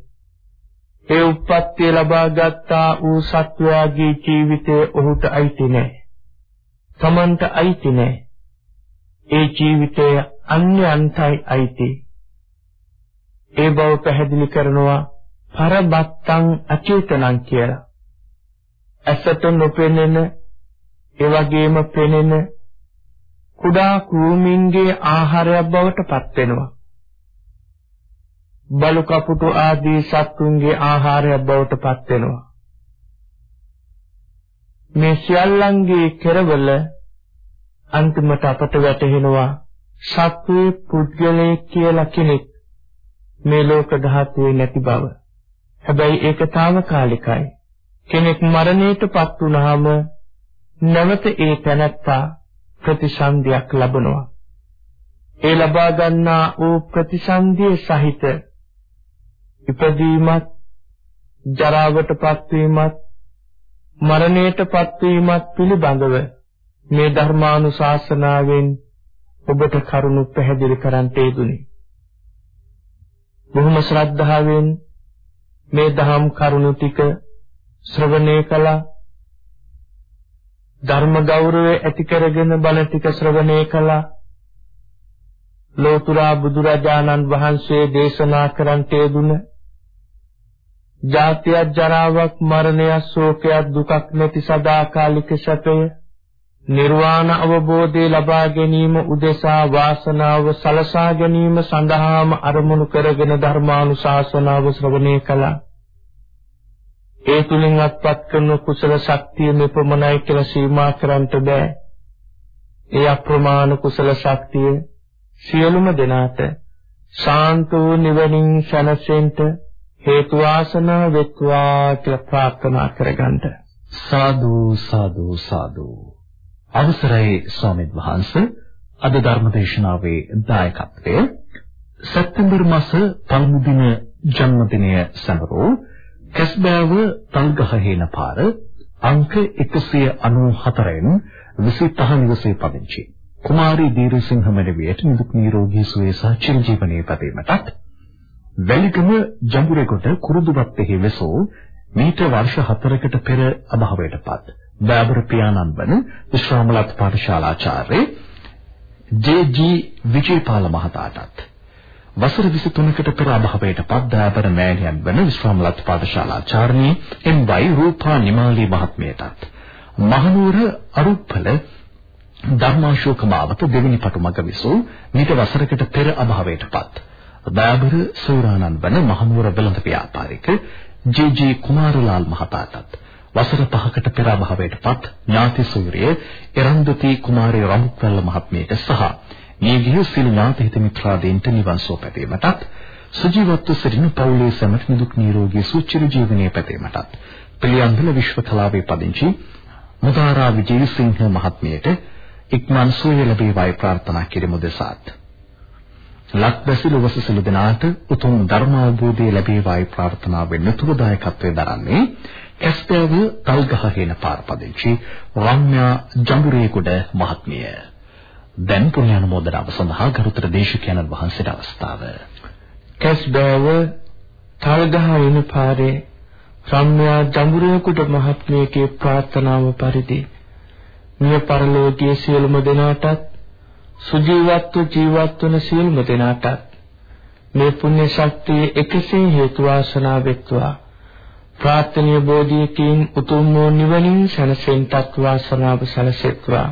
ඒ උප්පත්තිය ලබා ගත්තා වූ සත්වයාගේ ජීවිතය ඔහුට අයිති නැහැ. තමන්ට අයිති නැහැ. ඒ ජීවිතය අන්‍යයන්ටයි අයිති. ඒ බව පැහැදිලි කරනවා පරබත්තං අචේතනං කියලා. ඇසට නොපෙනෙන ඒ වගේම පෙනෙන කුඩා කූමින්ගේ ආහාරයක් බවට පත් වෙනවා. බලු කපුටු ආදී සත්තුන්ගේ ආහාරයක් බවට පත් වෙනවා. මේ සියල්ලන්ගේ කෙරවල අන්තිමට අපට වැටහෙනවා සත්වේ පුද්ගලයෙක් කියලා කෙනෙක් මේ ලෝක ධාතුවේ නැති බව. හැබැයි ඒක తాවකාලිකයි. කෙනෙක් මරණයටපත් වුනහම නැවත ඒ තැනත්තා ප්‍රතිසන්දියක් ලබනවා. ඒ ලබා ගන්නා වූ ප්‍රතිසන්දියේ සහිත ඉපදීමත් ජරාවටපත් වීමත් මරණයටපත් වීමත් පිළිබඳව මේ ධර්මානුශාසනාවෙන් ඔබට කරුණු පැහැදිලි කරන්නට යෙදුනේ. බොහොම ශ්‍රද්ධාවෙන් මේ දහම් කරුණු ටික ශ්‍රවණය කළා. ධර්ම ගෞරවය ඇති කරගෙන බණ ටික ශ්‍රවණය කළා. ලෝතුරා බුදුරජාණන් වහන්සේ දේශනා කරන්නට යෙදුන ජාතියක් ජරාවක් මරණයක් ශෝකයක් දුකක් නැති සදාකාලික සැපය නිර්වාණ අවබෝධය ලබා ගැනීම උදෙසා වාසනාව සලසා ගැනීම සඳහාම අරමුණු කරගෙන ධර්මානුශාසනාව ශ්‍රවණය කළා. ඒ තුලින් අත්පත් කරන කුසල ශක්තිය මෙපමණයි කියලා සීමා කරන්නට බෑ. ඒ අප්‍රමාණ කුසල ශක්තිය සියලුම දෙනාට ශාන්ත වූ නිවනින් සැනසෙන්න හේතු වාසනා වෙත්වා කියලා ප්‍රාර්ථනා කරගන්න. සාදු සාදු සාදු. අවසරයි ස්වාමීන් වහන්ස. අද ධර්මදේශනාවේ දායකත්වය සැප්තැම්බර් මාස පළමු දින ජන්මදිනය සමරෝ කැස්බෑව තල්ගහේන පාර අංක 194න් 25 නිවසේ පදිංචි. කුමාරී දීරසිංහ මෙඩවියට නිදුක් නිරෝගී සුවය සහ චිරජීවනයේ පැතීමටත් වැලිගම ජඹුරේකොට කුරුදුවත්තේ වෙසෝ මීට වර්ෂ 4කට පෙර අභාවයටපත් බෑබර පියාණන් වන විශ්‍රාමලත් පාඨශාලාචාර්ය ජේ.ජී. විජේපාල මහතාටත් වසර 23කට පෙර අභාවයට පත් බෑබර මෑණියන් වන විශ්‍රාමලත් පාඨශාලාචාර්යනී එම්.වයි. රූපා නිමාලී මහත්මියටත් මහනුවර අරුප්පල ධර්මාශෝක මාවත දෙවෙනි පටු මග විසූ මීට වසරකට පෙර අභාවයට පත් දයාබර සූරානන් වන මහනුවර වෙළඳ ව්‍යාපාරික ජේ.ජේ. කුමාරලාල් මහතාටත් වසර 5කට පෙර අභාවයටපත් ඥාති සූරිය එරන්දති කුමාරී රමුක්වැල්ල මහත්මියට සහ මියගිය සිළු ඥාති හිත මිත්‍රාදීන්ට නිවන් සුව පැතීමටත් සජීවත්ව සිටින පවුලේ සැමට නිදුක් නිරෝගී සුචිර ජීවනයේ පැතීමටත් පිළියන්දල විශ්ව කලාවේ පදිංචි මුදාරා විජේසිංහ මහත්මියට ඉක්මන් සුවය ලැබේවායි ප්‍රාර්ථනා කිරීම දෙසාත් ලක්බැසි ලොවස සිළු දෙනාට උතුම් ධර්ම අවබෝධය ලැබේවායි ප්‍රාර්ථනාවෙන් නතුව දායකත්වයෙන් දරන්නේ කැස්පෑව තල්ගහ හේන පාරපදිංචි රම්‍යා ජඹුරේගොඩ මහත්මිය. දැන් පුණ්‍යානුමෝදනාව සඳහා ගරුතර දේශකයන්න් වහන්සේට අවස්ථාව. කැස්බෑව තල්ගහ හේන පාරේ රම්‍යා ජඹුරේගොඩ මහත්මියගේ ප්‍රාර්ථනාව පරිදි මිය පරලෝකයේ සියලුම දෙනාටත් සුජීවත්ව ජීවත් වන සියලුම දෙනාටත් මේ පුණ්‍ය ශක්තිය එකසේ හේතු වාසනා වෙත්වා. ප්‍රාර්ථනීය බෝධියකින් උතුම් වූ නිවනින් සැනසෙන්නත් වාසනාව සැලසෙත්වා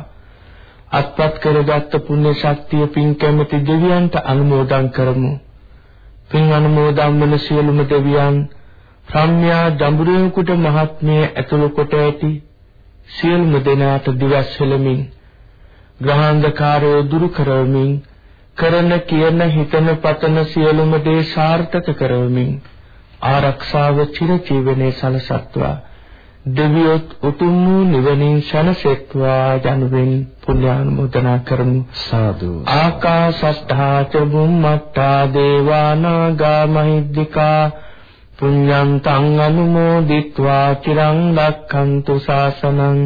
අත්පත් කරගත් පුණ්‍ය ශක්තිය පින් කැමැති දෙවියන්ට අනුමෝදන් කරමු. පින් අනුමෝදන් වන සියලුම දෙවියන් රම්‍යා ජඹුරේකුට මහත්මිය ඇතුළු කොට ඇති සියලුම දෙනාට දිවස් හෙළමින් ග්‍රහාන්ධකාරය දුරු කරවමින් කරන කියන හිතන පතන සියලුම දේ සාර්ථක කරවමින් ආරක්ෂාව චිරජීවනයේ සලසත්වා දෙවියොත් උතුම් වූ නිවනින් සැනසෙත්වා යනුවෙන් පුණ්‍යානුමෝදනා කරමු. සාදු. ආකාශස්ථා ච බුම්මත්තා දේවානාගා මහිද්దికා පුඤ්ඤන්තං අනුමෝදිत्वा චිරං රක්ඛන්තු ශාසනං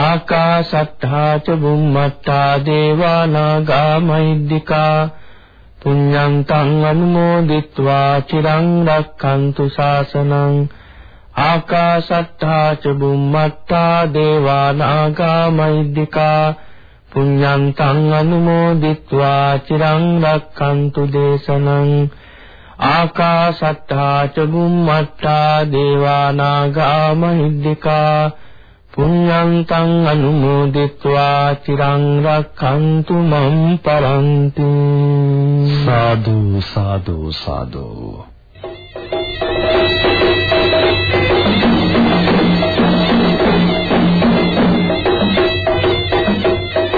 ආකාශත්තා ච බුම්මත්තා දේවානාගා මහිද්దికා පුඤ්ඤන්තං අනුමෝදිत्वा චිරං රක්ඛන්තු ශාසනං ආකාශත්තා ච බුම්මත්තා දේවානාගා මහිද්దికා පුඤ්ඤන්තං අනුමෝදිत्वा චිරං රක්ඛන්තු දේශනං ආකාශත්තා ච බුම්මත්තා දේවා නාග මහිද්దికා පුඤ්ඤන්තං අනුමෝදිත्वा চিරං රක්ඛන්තු මම් පරන්ති සාදු සාදු සාදු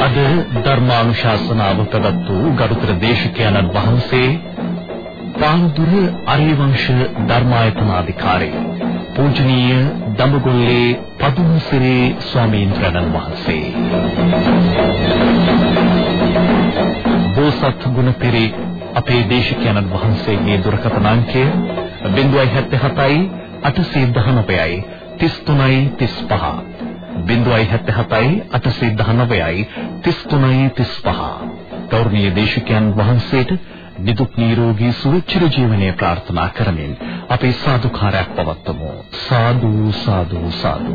අද ධර්මානුශාසනාව ප්‍රදත්තු ගරුතර දේශකයන්න් වහන්සේ පාන්දුර අරිවංශ ධර්මායතනාධිකාරී පූජනීය දඹගොල්ලේ පදුමසිරි ස්වාමීන් වහන්සේ. බෝසත් ගුණපිරි අපේ දේශකයන්න් වහන්සේගේ දුරකථන අංකය 077යි 819යි 33යි 35 077යි 819යි 33යි 35 ගෞරවනීය දේශකයන් වහන්සේට නිදුක් නිරෝගී සුව චිර ජීවනයේ ප්‍රාර්ථනා කරමින් අපේ සාදුකාරයක් පවත්වමු. සාදු සාදු සාදු.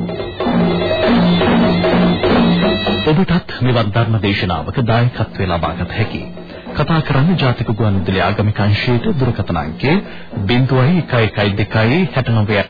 ඔබටත් මෙවන් ධර්ම දේශනාවක දායකත්වය ලබාගත හැකි. කතා කරන්න ජාතික ගුවන්විදුලි ආගමික අංශයේ දුරකථන අංකය 0112 69